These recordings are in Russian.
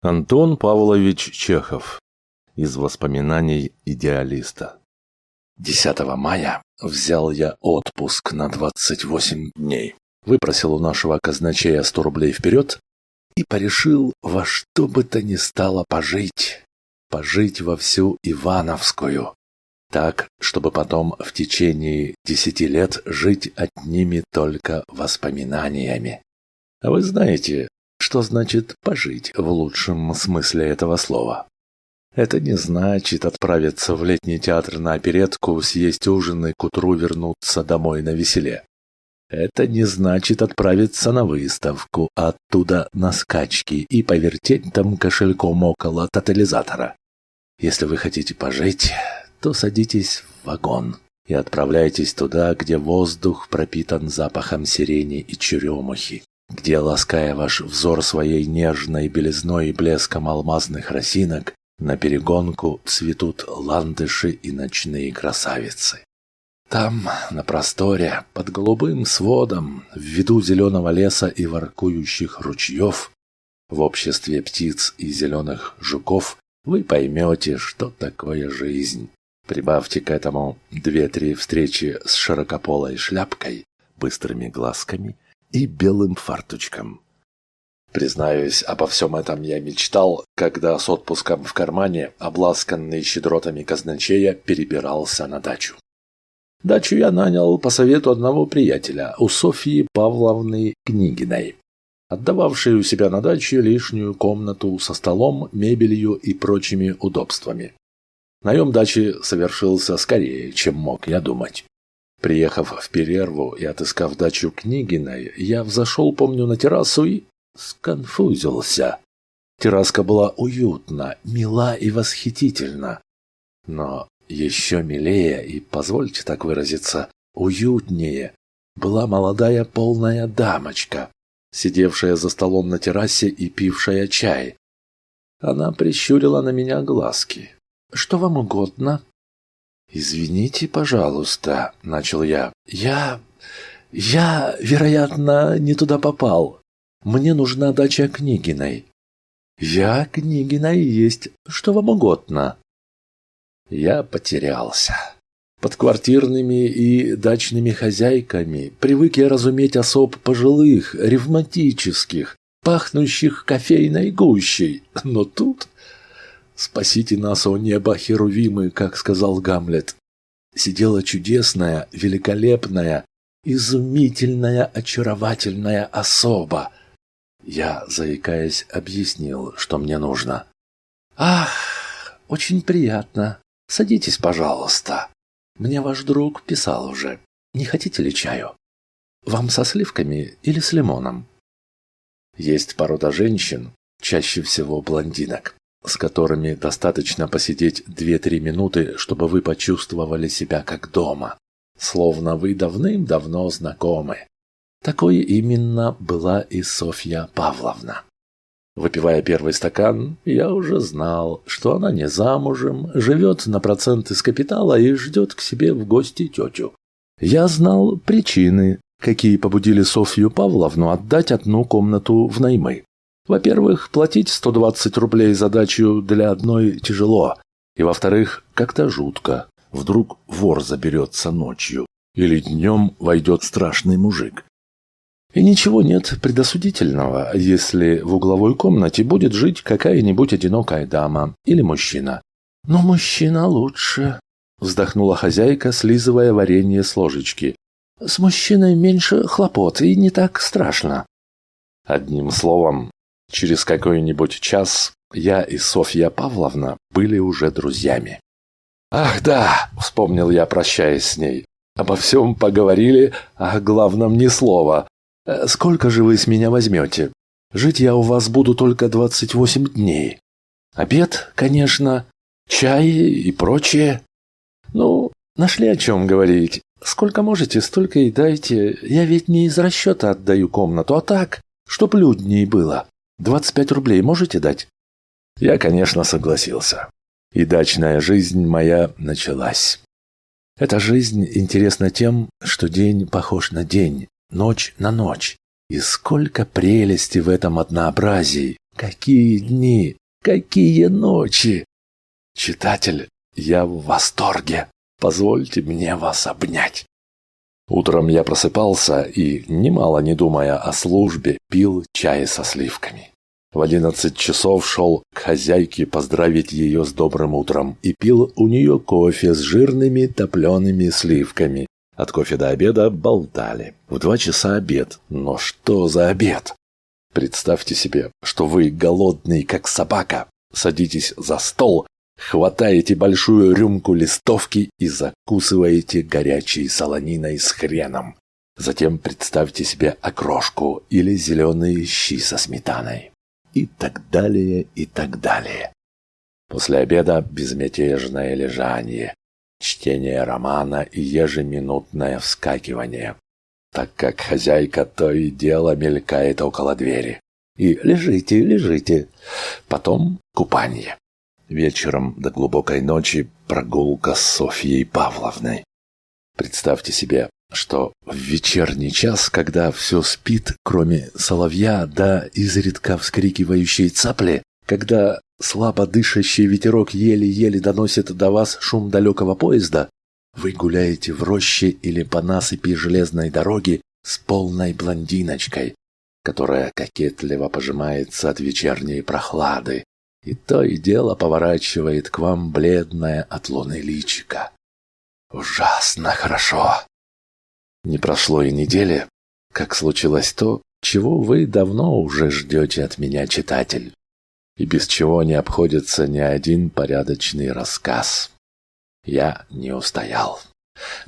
Антон Павлович Чехов. Из воспоминаний идеалиста. 10 мая взял я отпуск на 28 дней. Выпросил у нашего казначея 100 рублей вперед и порешил во что бы то ни стало пожить. Пожить во всю Ивановскую. Так, чтобы потом в течение десяти лет жить одними только воспоминаниями. А вы знаете, что значит «пожить» в лучшем смысле этого слова? Это не значит отправиться в летний театр на оперетку, съесть ужин и к утру вернуться домой на веселе. Это не значит отправиться на выставку, оттуда на скачки и повертеть там кошельком около тотализатора. Если вы хотите пожить, то садитесь в вагон и отправляйтесь туда, где воздух пропитан запахом сирени и черемухи, где, лаская ваш взор своей нежной белизной и блеском алмазных росинок, на перегонку цветут ландыши и ночные красавицы. Там, на просторе, под голубым сводом, в виду зеленого леса и воркующих ручьев, в обществе птиц и зеленых жуков, вы поймете, что такое жизнь. Прибавьте к этому две-три встречи с широкополой шляпкой, быстрыми глазками – и белым фарточком. Признаюсь, обо всем этом я мечтал, когда с отпуском в кармане, обласканный щедротами казначея, перебирался на дачу. Дачу я нанял по совету одного приятеля, у Софьи Павловны Книгиной, отдававшей у себя на даче лишнюю комнату со столом, мебелью и прочими удобствами. Наем дачи совершился скорее, чем мог я думать. Приехав в перерву и отыскав дачу Книгиной, я взошел, помню, на террасу и сконфузился. Терраска была уютна, мила и восхитительна. Но еще милее и, позвольте так выразиться, уютнее была молодая полная дамочка, сидевшая за столом на террасе и пившая чай. Она прищурила на меня глазки. «Что вам угодно?» «Извините, пожалуйста», — начал я. «Я... я, вероятно, не туда попал. Мне нужна дача Книгиной». «Я Книгина и есть. Что вам угодно?» Я потерялся. Под квартирными и дачными хозяйками привык я разуметь особ пожилых, ревматических, пахнущих кофейной гущей. Но тут «Спасите нас, о небо, херувимы», как сказал Гамлет. Сидела чудесная, великолепная, изумительная, очаровательная особа. Я, заикаясь, объяснил, что мне нужно. «Ах, очень приятно. Садитесь, пожалуйста. Мне ваш друг писал уже. Не хотите ли чаю? Вам со сливками или с лимоном?» Есть порода женщин, чаще всего блондинок, с которыми достаточно посидеть 2-3 минуты, чтобы вы почувствовали себя как дома, словно вы давным-давно знакомы. Такой именно была и Софья Павловна. Выпивая первый стакан, я уже знал, что она не замужем, живет на проценты с капитала и ждет к себе в гости тетю. Я знал причины, какие побудили Софью Павловну отдать одну комнату в наймы. Во-первых, платить 120 рублей за дачу для одной тяжело. И во-вторых, как-то жутко. Вдруг вор заберется ночью. Или днем войдет страшный мужик. И ничего нет предосудительного, если в угловой комнате будет жить какая-нибудь одинокая дама или мужчина. «Но мужчина лучше», — вздохнула хозяйка, слизывая варенье с ложечки. «С мужчиной меньше хлопот и не так страшно». Одним словом, Через какой-нибудь час я и Софья Павловна были уже друзьями. «Ах да!» — вспомнил я, прощаясь с ней. «Обо всем поговорили, а главном ни слова. Э, сколько же вы с меня возьмете? Жить я у вас буду только двадцать восемь дней. Обед, конечно, чай и прочее. Ну, нашли о чем говорить. Сколько можете, столько и дайте. Я ведь не из расчета отдаю комнату, а так, чтоб людней было. Двадцать пять рублей можете дать?» Я, конечно, согласился. И дачная жизнь моя началась. Эта жизнь интересна тем, что день похож на день, ночь на ночь. И сколько прелести в этом однообразии, Какие дни! Какие ночи! Читатель, я в восторге. Позвольте мне вас обнять. Утром я просыпался и, немало не думая о службе, пил чай со сливками. В одиннадцать часов шел к хозяйке поздравить ее с добрым утром и пил у нее кофе с жирными топлеными сливками. От кофе до обеда болтали. В два часа обед. Но что за обед? Представьте себе, что вы голодный, как собака. Садитесь за стол, хватаете большую рюмку листовки и закусываете горячей солониной с хреном. Затем представьте себе окрошку или зеленые щи со сметаной. И так далее, и так далее. После обеда безмятежное лежание, чтение романа и ежеминутное вскакивание, так как хозяйка то и дело мелькает около двери. И лежите, лежите. Потом купание. Вечером до глубокой ночи прогулка с Софьей Павловной. Представьте себе, что в вечерний час, когда все спит, кроме соловья да изредка вскрикивающей цапли, когда слабо дышащий ветерок еле-еле доносит до вас шум далекого поезда, вы гуляете в роще или по насыпи железной дороги с полной блондиночкой, которая кокетливо пожимается от вечерней прохлады, и то и дело поворачивает к вам бледное от луны личико. Ужасно хорошо. Не прошло и недели, как случилось то, чего вы давно уже ждете от меня, читатель, и без чего не обходится ни один порядочный рассказ. Я не устоял.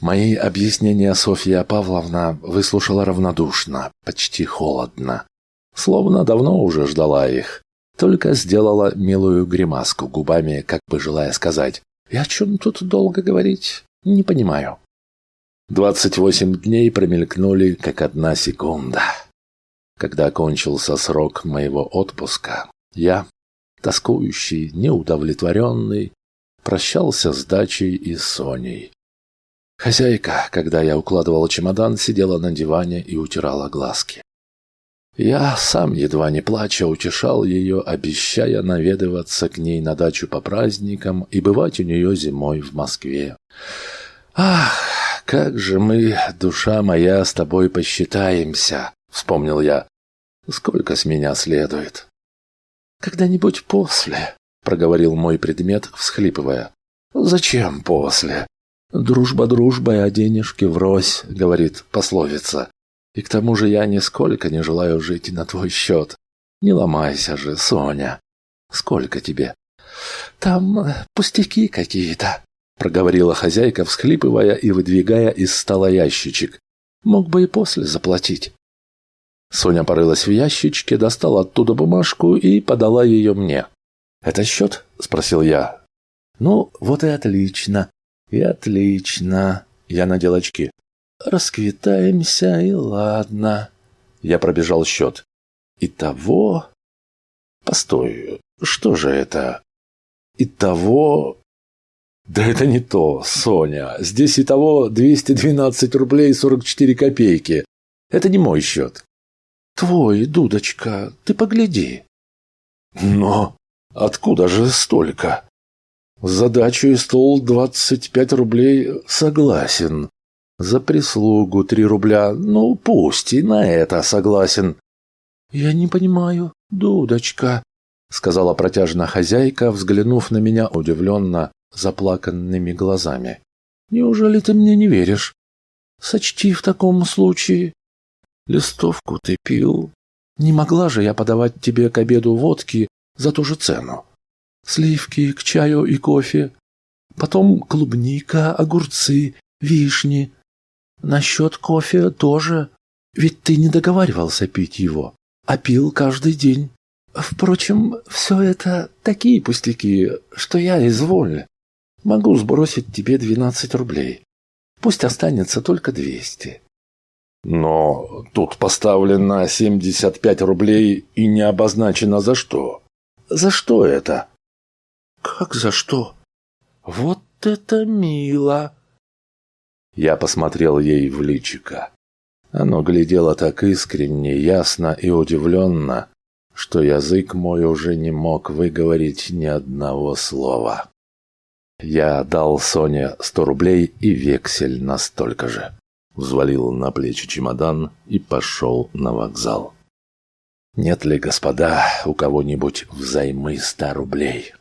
Мои объяснения Софья Павловна выслушала равнодушно, почти холодно. Словно давно уже ждала их. Только сделала милую гримаску губами, как бы желая сказать «И о чем тут долго говорить? Не понимаю». Двадцать восемь дней промелькнули, как одна секунда. Когда кончился срок моего отпуска, я, тоскующий, неудовлетворенный, прощался с дачей и Соней. Хозяйка, когда я укладывал чемодан, сидела на диване и утирала глазки. Я сам, едва не плача, утешал ее, обещая наведываться к ней на дачу по праздникам и бывать у нее зимой в Москве. «Ах, как же мы, душа моя, с тобой посчитаемся!» — вспомнил я. «Сколько с меня следует?» «Когда-нибудь после», — проговорил мой предмет, всхлипывая. «Зачем после?» «Дружба дружбой, а денежки врозь», — говорит пословица. «И к тому же я нисколько не желаю жить на твой счет. Не ломайся же, Соня. Сколько тебе?» «Там пустяки какие-то», — проговорила хозяйка, всхлипывая и выдвигая из стола ящичек. «Мог бы и после заплатить». Соня порылась в ящичке, достала оттуда бумажку и подала ее мне. «Это счет?» – спросил я. «Ну, вот и отлично. И отлично». Я надел очки. «Расквитаемся, и ладно». Я пробежал счет. «Итого...» «Постой, что же это?» «Итого...» «Да это не то, Соня. Здесь итого 212 рублей 44 копейки. Это не мой счет». «Твой, дудочка, ты погляди». «Но...» Откуда же столько? Задачу и стол двадцать пять рублей согласен. За прислугу три рубля, ну пусть и на это согласен. Я не понимаю, дудочка, сказала протяжно хозяйка, взглянув на меня удивленно, заплаканными глазами. Неужели ты мне не веришь? Сочти в таком случае. Листовку ты пил. Не могла же я подавать тебе к обеду водки за ту же цену. Сливки к чаю и кофе. Потом клубника, огурцы, вишни. Насчет кофе тоже. Ведь ты не договаривался пить его, а пил каждый день. Впрочем, все это такие пустяки, что я изволь. Могу сбросить тебе двенадцать рублей. Пусть останется только двести. Но тут поставлено семьдесят пять рублей и не обозначено за что. За что это? Как за что? Вот это мило. Я посмотрел ей в личико. Оно глядело так искренне, ясно и удивленно, что язык мой уже не мог выговорить ни одного слова. Я дал Соне сто рублей и вексель на столько же. Взвалил на плечи чемодан и пошел на вокзал. Нет ли, господа, у кого-нибудь взаймы ста рублей?